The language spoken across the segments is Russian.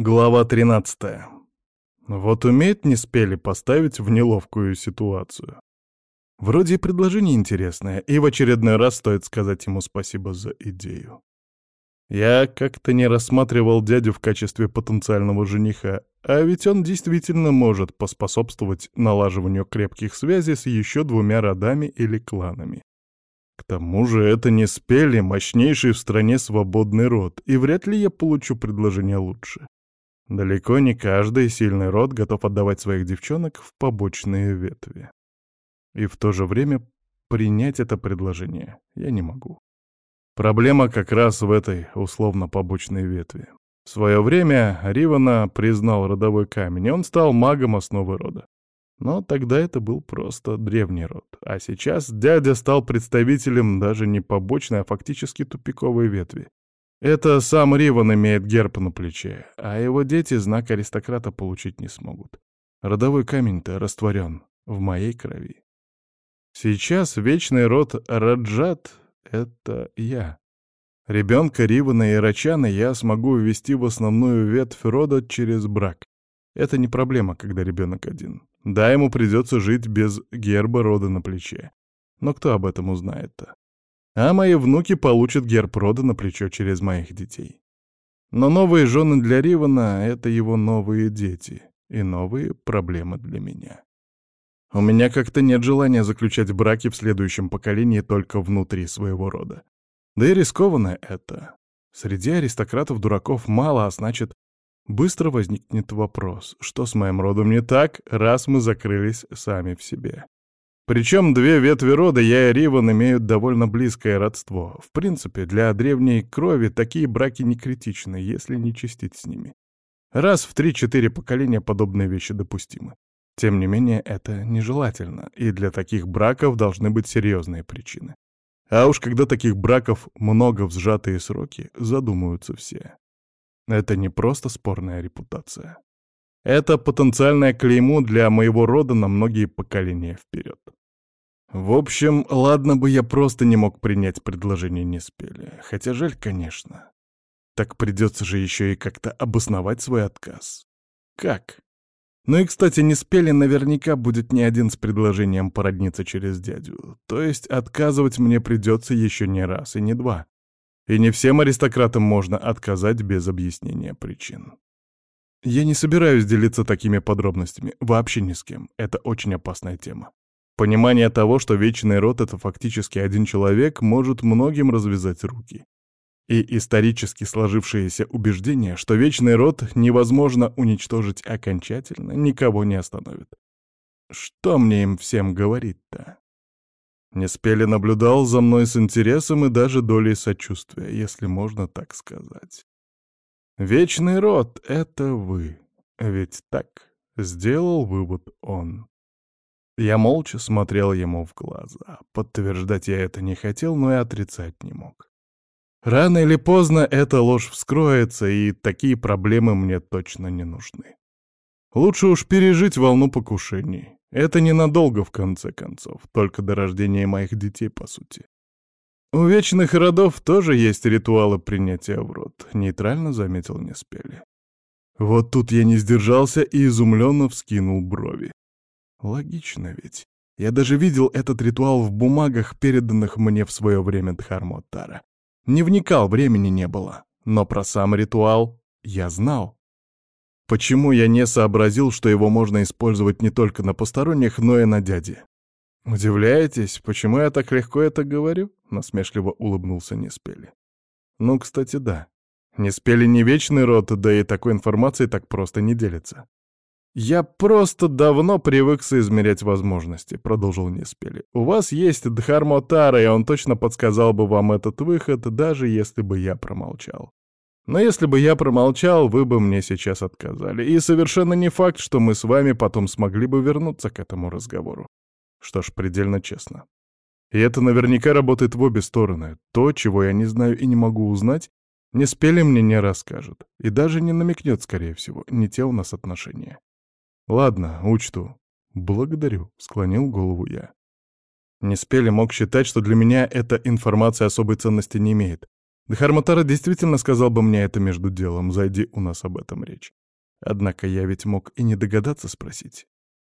Глава 13. Вот умеет не спели поставить в неловкую ситуацию. Вроде и предложение интересное, и в очередной раз стоит сказать ему спасибо за идею. Я как-то не рассматривал дядю в качестве потенциального жениха, а ведь он действительно может поспособствовать налаживанию крепких связей с еще двумя родами или кланами. К тому же это не спели мощнейший в стране свободный род, и вряд ли я получу предложение лучше. Далеко не каждый сильный род готов отдавать своих девчонок в побочные ветви. И в то же время принять это предложение я не могу. Проблема как раз в этой условно-побочной ветви. В свое время Ривана признал родовой камень, и он стал магом основы рода. Но тогда это был просто древний род. А сейчас дядя стал представителем даже не побочной, а фактически тупиковой ветви. Это сам Риван имеет герб на плече, а его дети знак аристократа получить не смогут. Родовой камень-то растворен в моей крови. Сейчас вечный род Раджат — это я. Ребенка Ривана и Рачана я смогу ввести в основную ветвь рода через брак. Это не проблема, когда ребенок один. Да, ему придется жить без герба рода на плече. Но кто об этом узнает-то? А мои внуки получат герб рода на плечо через моих детей. Но новые жены для Ривана — это его новые дети и новые проблемы для меня. У меня как-то нет желания заключать браки в следующем поколении только внутри своего рода. Да и рискованно это. Среди аристократов дураков мало, а значит, быстро возникнет вопрос, что с моим родом не так, раз мы закрылись сами в себе. Причем две ветви рода, я и Риван, имеют довольно близкое родство. В принципе, для древней крови такие браки не критичны, если не чистить с ними. Раз в три-четыре поколения подобные вещи допустимы. Тем не менее, это нежелательно, и для таких браков должны быть серьезные причины. А уж когда таких браков много в сжатые сроки, задумаются все. Это не просто спорная репутация. Это потенциальное клеймо для моего рода на многие поколения вперед. В общем, ладно бы я просто не мог принять предложение Неспели, хотя жаль, конечно. Так придется же еще и как-то обосновать свой отказ. Как? Ну и, кстати, Неспели наверняка будет не один с предложением породниться через дядю. То есть отказывать мне придется еще не раз и не два. И не всем аристократам можно отказать без объяснения причин. Я не собираюсь делиться такими подробностями, вообще ни с кем. Это очень опасная тема. Понимание того, что вечный род — это фактически один человек, может многим развязать руки. И исторически сложившееся убеждение, что вечный род невозможно уничтожить окончательно, никого не остановит. Что мне им всем говорить-то? Неспели наблюдал за мной с интересом и даже долей сочувствия, если можно так сказать. «Вечный род — это вы, ведь так?» — сделал вывод он. Я молча смотрел ему в глаза. Подтверждать я это не хотел, но и отрицать не мог. Рано или поздно эта ложь вскроется, и такие проблемы мне точно не нужны. Лучше уж пережить волну покушений. Это ненадолго, в конце концов, только до рождения моих детей, по сути. У вечных родов тоже есть ритуалы принятия в рот, нейтрально заметил Неспели. Вот тут я не сдержался и изумленно вскинул брови. Логично ведь. Я даже видел этот ритуал в бумагах, переданных мне в свое время Дхармоттара. Не вникал, времени не было. Но про сам ритуал я знал. Почему я не сообразил, что его можно использовать не только на посторонних, но и на дяде? «Удивляетесь, почему я так легко это говорю?» — насмешливо улыбнулся Неспели. «Ну, кстати, да. Неспели не вечный род, да и такой информацией так просто не делится. «Я просто давно привык соизмерять возможности», — продолжил Неспели. «У вас есть Дхармотара, и он точно подсказал бы вам этот выход, даже если бы я промолчал. Но если бы я промолчал, вы бы мне сейчас отказали. И совершенно не факт, что мы с вами потом смогли бы вернуться к этому разговору. Что ж, предельно честно. И это наверняка работает в обе стороны. То, чего я не знаю и не могу узнать, не спели мне не расскажет. И даже не намекнет, скорее всего. Не те у нас отношения. «Ладно, учту. Благодарю», — склонил голову я. Не спели мог считать, что для меня эта информация особой ценности не имеет. Дхарматара действительно сказал бы мне это между делом, зайди у нас об этом речь. Однако я ведь мог и не догадаться спросить.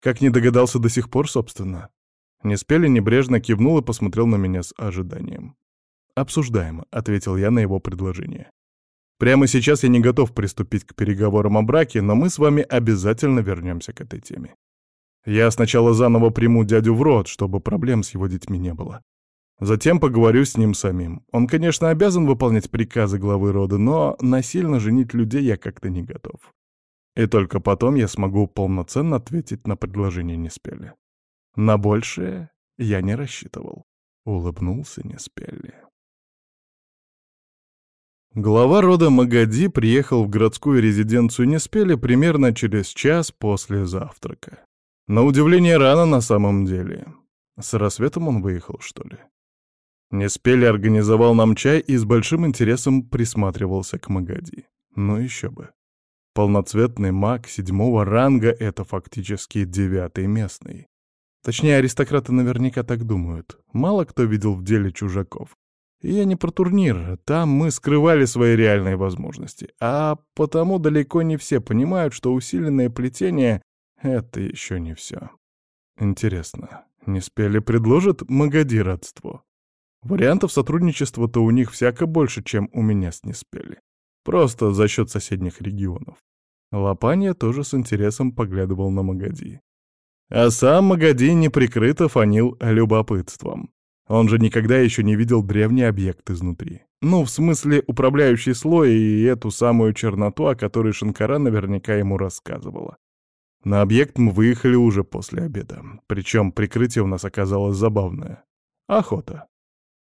Как не догадался до сих пор, собственно. Неспели небрежно кивнул и посмотрел на меня с ожиданием. «Обсуждаемо», — ответил я на его предложение. «Прямо сейчас я не готов приступить к переговорам о браке, но мы с вами обязательно вернемся к этой теме. Я сначала заново приму дядю в рот, чтобы проблем с его детьми не было. Затем поговорю с ним самим. Он, конечно, обязан выполнять приказы главы рода, но насильно женить людей я как-то не готов. И только потом я смогу полноценно ответить на предложение Неспели. На большее я не рассчитывал. Улыбнулся Неспели. Глава рода Магади приехал в городскую резиденцию Неспели примерно через час после завтрака. На удивление рано на самом деле. С рассветом он выехал, что ли? Неспели организовал нам чай и с большим интересом присматривался к Магади. Ну еще бы. Полноцветный маг седьмого ранга — это фактически девятый местный. Точнее, аристократы наверняка так думают. Мало кто видел в деле чужаков. Я не про турнир, там мы скрывали свои реальные возможности. А потому далеко не все понимают, что усиленное плетение — это еще не все. Интересно, не спели предложат Магади родство? Вариантов сотрудничества-то у них всяко больше, чем у меня с Неспели. Просто за счет соседних регионов. Лопанья тоже с интересом поглядывал на Магади. А сам Магади неприкрыто фанил любопытством. Он же никогда еще не видел древний объект изнутри. Ну, в смысле, управляющий слой и эту самую черноту, о которой Шанкара наверняка ему рассказывала. На объект мы выехали уже после обеда. Причем прикрытие у нас оказалось забавное. Охота.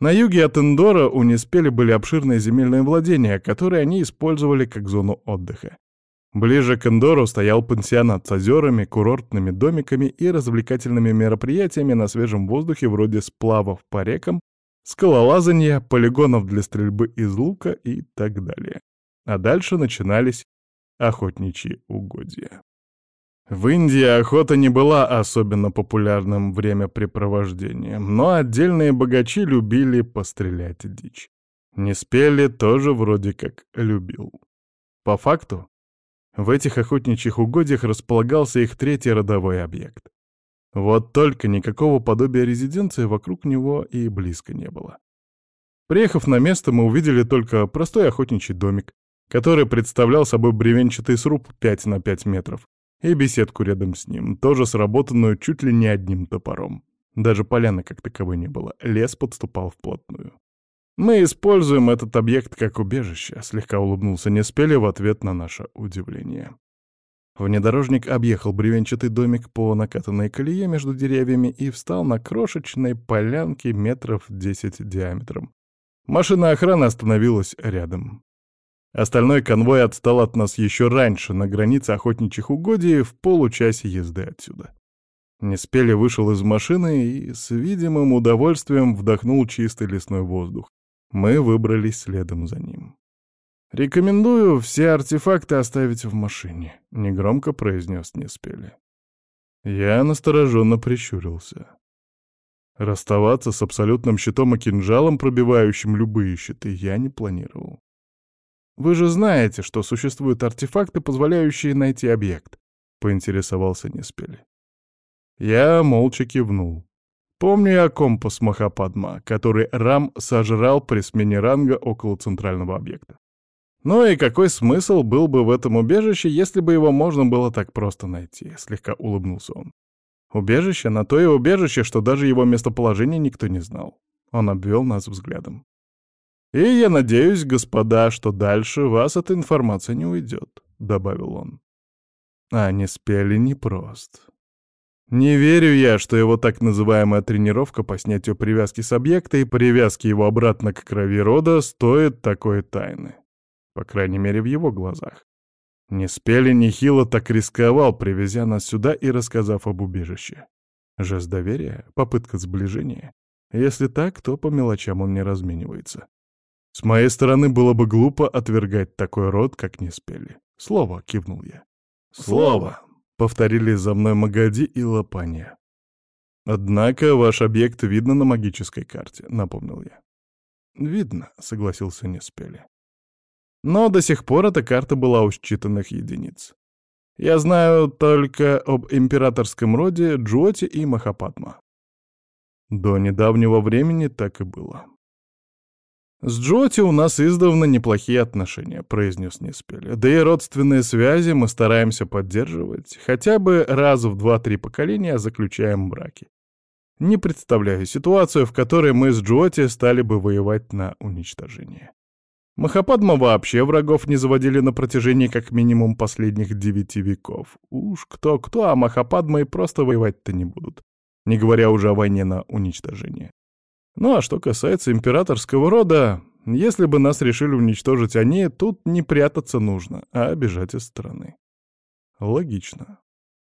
На юге от Эндора у Неспели были обширные земельные владения, которые они использовали как зону отдыха. Ближе к Эндору стоял пансионат с озерами, курортными домиками и развлекательными мероприятиями на свежем воздухе вроде сплавов по рекам, скалолазания, полигонов для стрельбы из лука и так далее. А дальше начинались охотничьи угодья. В Индии охота не была особенно популярным времяпрепровождением, но отдельные богачи любили пострелять дичь. Не спели тоже вроде как любил. По факту, в этих охотничьих угодьях располагался их третий родовой объект. Вот только никакого подобия резиденции вокруг него и близко не было. Приехав на место, мы увидели только простой охотничий домик, который представлял собой бревенчатый сруб 5 на 5 метров, и беседку рядом с ним, тоже сработанную чуть ли не одним топором. Даже поляны как таковой не было, лес подступал вплотную. «Мы используем этот объект как убежище», — слегка улыбнулся Неспели в ответ на наше удивление. Внедорожник объехал бревенчатый домик по накатанной колее между деревьями и встал на крошечной полянке метров десять диаметром. Машина охраны остановилась рядом. Остальной конвой отстал от нас еще раньше, на границе охотничьих угодий, в получасе езды отсюда. Неспели вышел из машины и с видимым удовольствием вдохнул чистый лесной воздух. Мы выбрались следом за ним. «Рекомендую все артефакты оставить в машине», — негромко произнес Неспели. Я настороженно прищурился. Расставаться с абсолютным щитом и кинжалом, пробивающим любые щиты, я не планировал. «Вы же знаете, что существуют артефакты, позволяющие найти объект», — поинтересовался Неспели. Я молча кивнул. Помню я компас Махападма, который Рам сожрал при смене ранга около центрального объекта. Ну и какой смысл был бы в этом убежище, если бы его можно было так просто найти? Слегка улыбнулся он. Убежище на то и убежище, что даже его местоположение никто не знал. Он обвел нас взглядом. «И я надеюсь, господа, что дальше вас эта информация не уйдет», — добавил он. А не спели непрост. Не верю я, что его так называемая тренировка по снятию привязки с объекта и привязки его обратно к крови рода стоит такой тайны. По крайней мере, в его глазах. Не спели нехило так рисковал, привезя нас сюда и рассказав об убежище. Жест доверия, попытка сближения. Если так, то по мелочам он не разменивается. С моей стороны было бы глупо отвергать такой род, как не спели. Слово, кивнул я. Слово, повторили за мной Магади и Лопанья. Однако ваш объект видно на магической карте, напомнил я. «Видно», — согласился Неспели. Но до сих пор эта карта была у считанных единиц. Я знаю только об императорском роде Джоти и Махапатма. До недавнего времени так и было. «С Джоти у нас издавна неплохие отношения», — произнес Неспели. «Да и родственные связи мы стараемся поддерживать. Хотя бы раз в два-три поколения заключаем браки. Не представляю ситуацию, в которой мы с Джоти стали бы воевать на уничтожение. Махападма вообще врагов не заводили на протяжении как минимум последних девяти веков. Уж кто-кто, а Махападма и просто воевать-то не будут, не говоря уже о войне на уничтожение. Ну а что касается императорского рода, если бы нас решили уничтожить они, тут не прятаться нужно, а бежать из страны. Логично.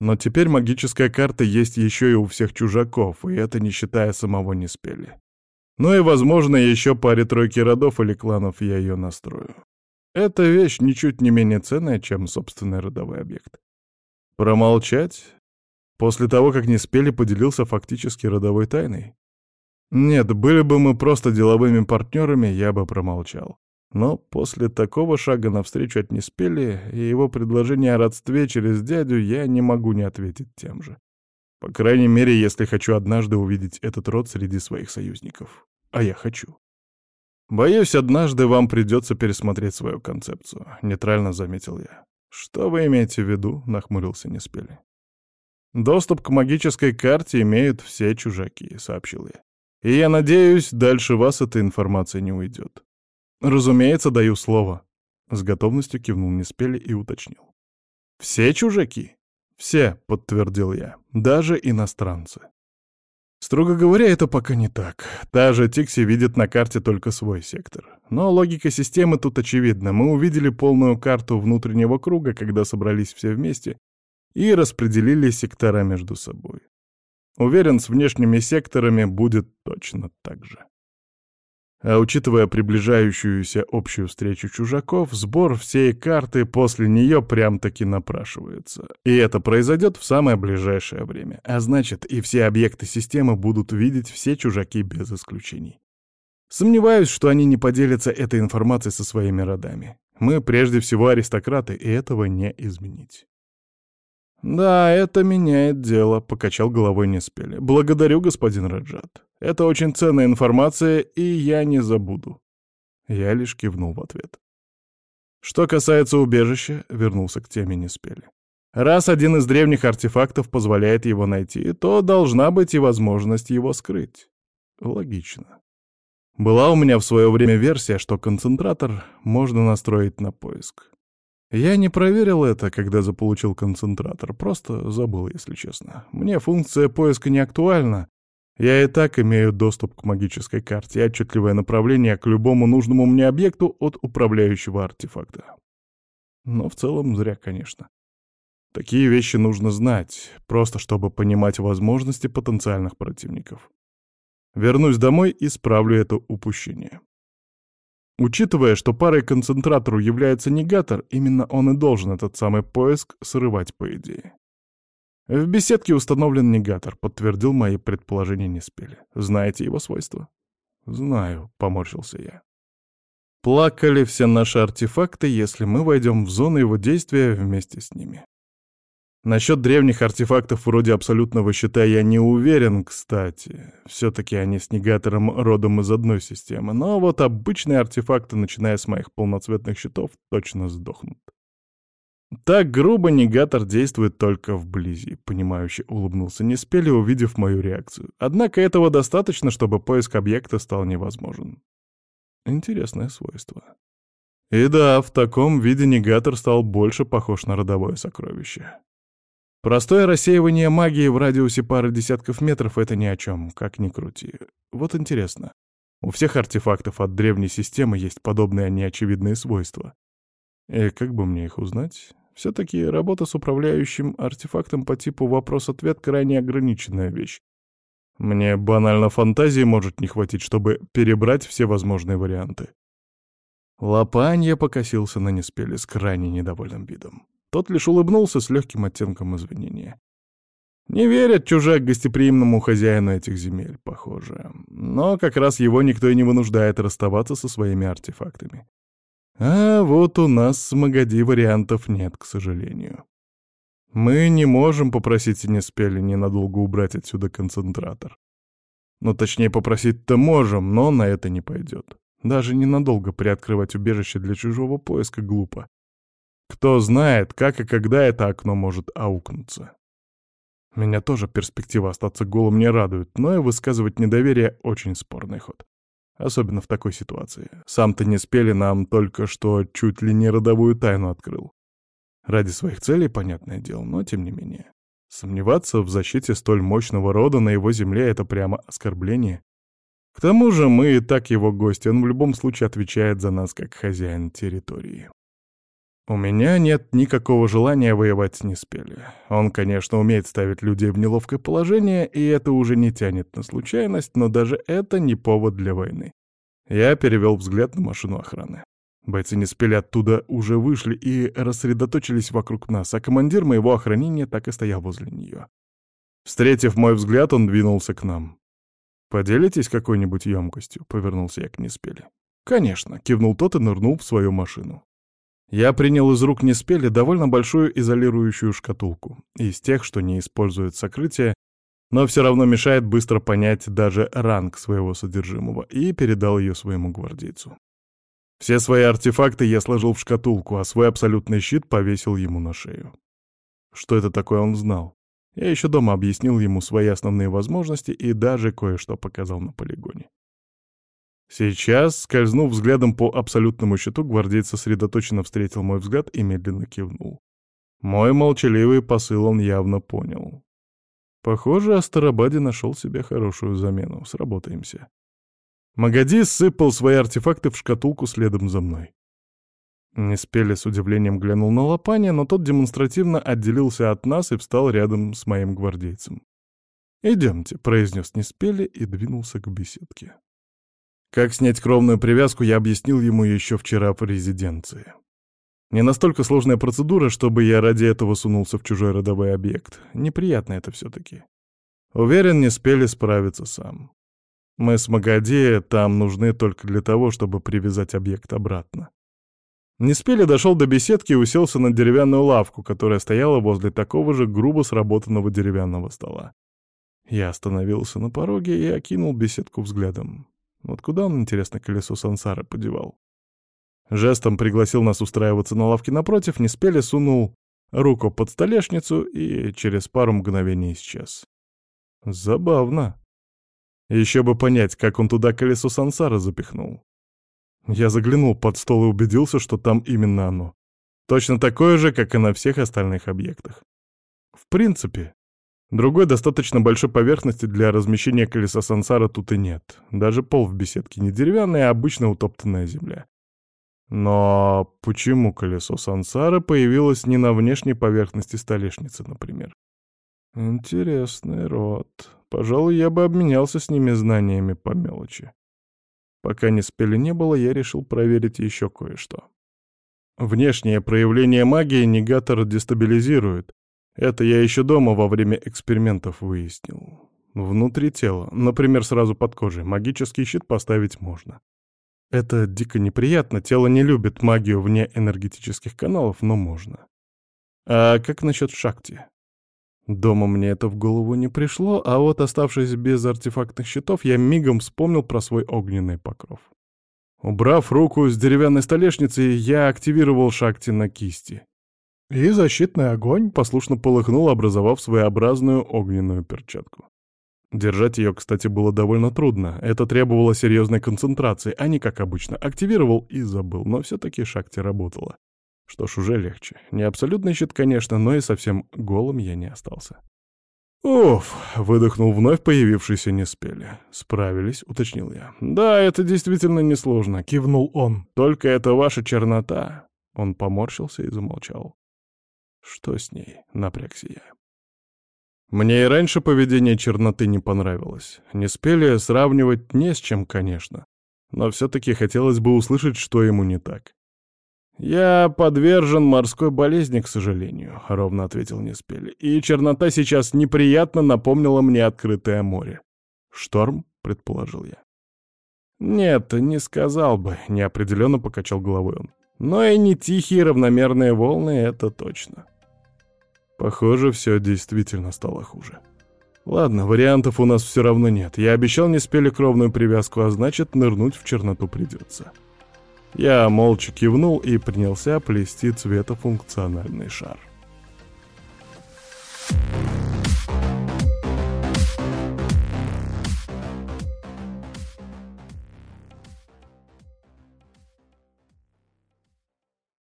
Но теперь магическая карта есть еще и у всех чужаков, и это не считая самого Неспели. Ну и, возможно, еще паре-тройки родов или кланов я ее настрою. Эта вещь ничуть не менее ценная, чем собственный родовой объект. Промолчать? После того, как Неспели поделился фактически родовой тайной? Нет, были бы мы просто деловыми партнерами, я бы промолчал. Но после такого шага навстречу от Неспели и его предложения о родстве через дядю я не могу не ответить тем же. По крайней мере, если хочу однажды увидеть этот род среди своих союзников. А я хочу. Боюсь, однажды вам придется пересмотреть свою концепцию, нейтрально заметил я. Что вы имеете в виду? нахмурился Неспели. Доступ к магической карте имеют все чужаки, сообщил я. И я надеюсь, дальше вас эта информация не уйдет. Разумеется, даю слово. С готовностью кивнул Неспели и уточнил. Все чужаки? Все, подтвердил я. Даже иностранцы. Строго говоря, это пока не так. Та же Тикси видит на карте только свой сектор. Но логика системы тут очевидна. Мы увидели полную карту внутреннего круга, когда собрались все вместе, и распределили сектора между собой. Уверен, с внешними секторами будет точно так же. А учитывая приближающуюся общую встречу чужаков, сбор всей карты после нее прям-таки напрашивается. И это произойдет в самое ближайшее время. А значит, и все объекты системы будут видеть все чужаки без исключений. Сомневаюсь, что они не поделятся этой информацией со своими родами. Мы прежде всего аристократы, и этого не изменить. «Да, это меняет дело», — покачал головой Неспели. «Благодарю, господин Раджат. Это очень ценная информация, и я не забуду». Я лишь кивнул в ответ. Что касается убежища, вернулся к теме Неспели. Раз один из древних артефактов позволяет его найти, то должна быть и возможность его скрыть. Логично. Была у меня в свое время версия, что концентратор можно настроить на поиск. Я не проверил это, когда заполучил концентратор, просто забыл, если честно. Мне функция поиска не актуальна. Я и так имею доступ к магической карте и отчетливое направление к любому нужному мне объекту от управляющего артефакта. Но в целом зря, конечно. Такие вещи нужно знать, просто чтобы понимать возможности потенциальных противников. Вернусь домой и справлю это упущение. Учитывая, что парой концентратору является негатор, именно он и должен этот самый поиск срывать, по идее. В беседке установлен негатор, подтвердил мои предположения Неспели. Знаете его свойства? Знаю, поморщился я. Плакали все наши артефакты, если мы войдем в зону его действия вместе с ними. Насчет древних артефактов вроде абсолютного щита я не уверен, кстати. Все-таки они с негатором родом из одной системы. Но вот обычные артефакты, начиная с моих полноцветных щитов, точно сдохнут. Так грубо негатор действует только вблизи, понимающе улыбнулся Неспели, увидев мою реакцию. Однако этого достаточно, чтобы поиск объекта стал невозможен. Интересное свойство. И да, в таком виде негатор стал больше похож на родовое сокровище. Простое рассеивание магии в радиусе пары десятков метров — это ни о чем, как ни крути. Вот интересно. У всех артефактов от древней системы есть подобные неочевидные свойства. И как бы мне их узнать? Все-таки работа с управляющим артефактом по типу вопрос-ответ крайне ограниченная вещь. Мне банально фантазии может не хватить, чтобы перебрать все возможные варианты. Лопанья покосился на Неспели с крайне недовольным видом. Тот лишь улыбнулся с легким оттенком извинения. Не верят чужак гостеприимному хозяину этих земель, похоже. Но как раз его никто и не вынуждает расставаться со своими артефактами. А вот у нас с Магади вариантов нет, к сожалению. Мы не можем попросить Синеспели ненадолго убрать отсюда концентратор. Ну, точнее, попросить-то можем, но на это не пойдет. Даже ненадолго приоткрывать убежище для чужого поиска глупо. Кто знает, как и когда это окно может аукнуться. Меня тоже перспектива остаться голым не радует, но и высказывать недоверие — очень спорный ход. Особенно в такой ситуации. Сам-то не спели нам только что чуть ли не родовую тайну открыл. Ради своих целей, понятное дело, но тем не менее. Сомневаться в защите столь мощного рода на его земле — это прямо оскорбление. К тому же мы и так его гости, он в любом случае отвечает за нас как хозяин территории. У меня нет никакого желания воевать с Неспели. Он, конечно, умеет ставить людей в неловкое положение, и это уже не тянет на случайность, но даже это не повод для войны. Я перевел взгляд на машину охраны. Бойцы Неспели оттуда уже вышли и рассредоточились вокруг нас, а командир моего охранения так и стоял возле нее. Встретив мой взгляд, он двинулся к нам. «Поделитесь какой-нибудь емкостью?» — повернулся я к Неспели. «Конечно», — кивнул тот и нырнул в свою машину. Я принял из рук Неспели довольно большую изолирующую шкатулку, из тех, что не использует сокрытие, но все равно мешает быстро понять даже ранг своего содержимого, и передал ее своему гвардейцу. Все свои артефакты я сложил в шкатулку, а свой абсолютный щит повесил ему на шею. Что это такое, он знал. Я еще дома объяснил ему свои основные возможности и даже кое-что показал на полигоне. Сейчас, скользнув взглядом по абсолютному счету, гвардейц сосредоточенно встретил мой взгляд и медленно кивнул. Мой молчаливый посыл он явно понял. Похоже, Астарабаде нашел себе хорошую замену. Сработаемся. Магади сыпал свои артефакты в шкатулку следом за мной. Неспели с удивлением глянул на Лопаня, но тот демонстративно отделился от нас и встал рядом с моим гвардейцем. «Идемте», — произнес Неспели и двинулся к беседке. Как снять кровную привязку, я объяснил ему еще вчера в резиденции. Не настолько сложная процедура, чтобы я ради этого сунулся в чужой родовой объект. Неприятно это все-таки. Уверен, не спели справиться сам. Мы с Магади там нужны только для того, чтобы привязать объект обратно. Неспели дошел до беседки и уселся на деревянную лавку, которая стояла возле такого же грубо сработанного деревянного стола. Я остановился на пороге и окинул беседку взглядом. Вот куда он, интересно, колесо сансары подевал? Жестом пригласил нас устраиваться на лавке напротив, не спели, сунул руку под столешницу и через пару мгновений исчез. Забавно. Еще бы понять, как он туда колесо сансара запихнул. Я заглянул под стол и убедился, что там именно оно. Точно такое же, как и на всех остальных объектах. В принципе, Другой достаточно большой поверхности для размещения колеса сансара тут и нет. Даже пол в беседке не деревянный, а обычно утоптанная земля. Но почему колесо сансара появилось не на внешней поверхности столешницы, например? Интересный род. Пожалуй, я бы обменялся с ними знаниями по мелочи. Пока не спели не было, я решил проверить еще кое-что. Внешнее проявление магии негатор дестабилизирует, это я еще дома во время экспериментов выяснил. Внутри тела, например, сразу под кожей, магический щит поставить можно. Это дико неприятно, тело не любит магию вне энергетических каналов, но можно. А как насчет шакти? Дома мне это в голову не пришло, а вот оставшись без артефактных щитов, я мигом вспомнил про свой огненный покров. Убрав руку с деревянной столешницы, я активировал шакти на кисти. И защитный огонь послушно полыхнул, образовав своеобразную огненную перчатку. Держать ее, кстати, было довольно трудно. Это требовало серьезной концентрации, а не, как обычно, активировал и забыл, но все-таки шахте работала. Что ж, уже легче. Не абсолютный щит, конечно, но и совсем голым я не остался. «Уф!» — выдохнул вновь появившийся Неспели. «Справились», — уточнил я. «Да, это действительно несложно», — кивнул он. «Только это ваша чернота». Он поморщился и замолчал. Что с ней? Напрягся я. Мне и раньше поведение черноты не понравилось. Не спели сравнивать не с чем, конечно. Но все-таки хотелось бы услышать, что ему не так. «Я подвержен морской болезни, к сожалению», — ровно ответил Неспели. «И чернота сейчас неприятно напомнила мне открытое море». «Шторм?» — предположил я. «Нет, не сказал бы», — неопределенно покачал головой он. «Но и не тихие равномерные волны — это точно». Похоже, все действительно стало хуже. Ладно, вариантов у нас все равно нет. Я обещал не спели кровную привязку, а значит, нырнуть в черноту придется. Я молча кивнул и принялся плести цветофункциональный шар. Thank you.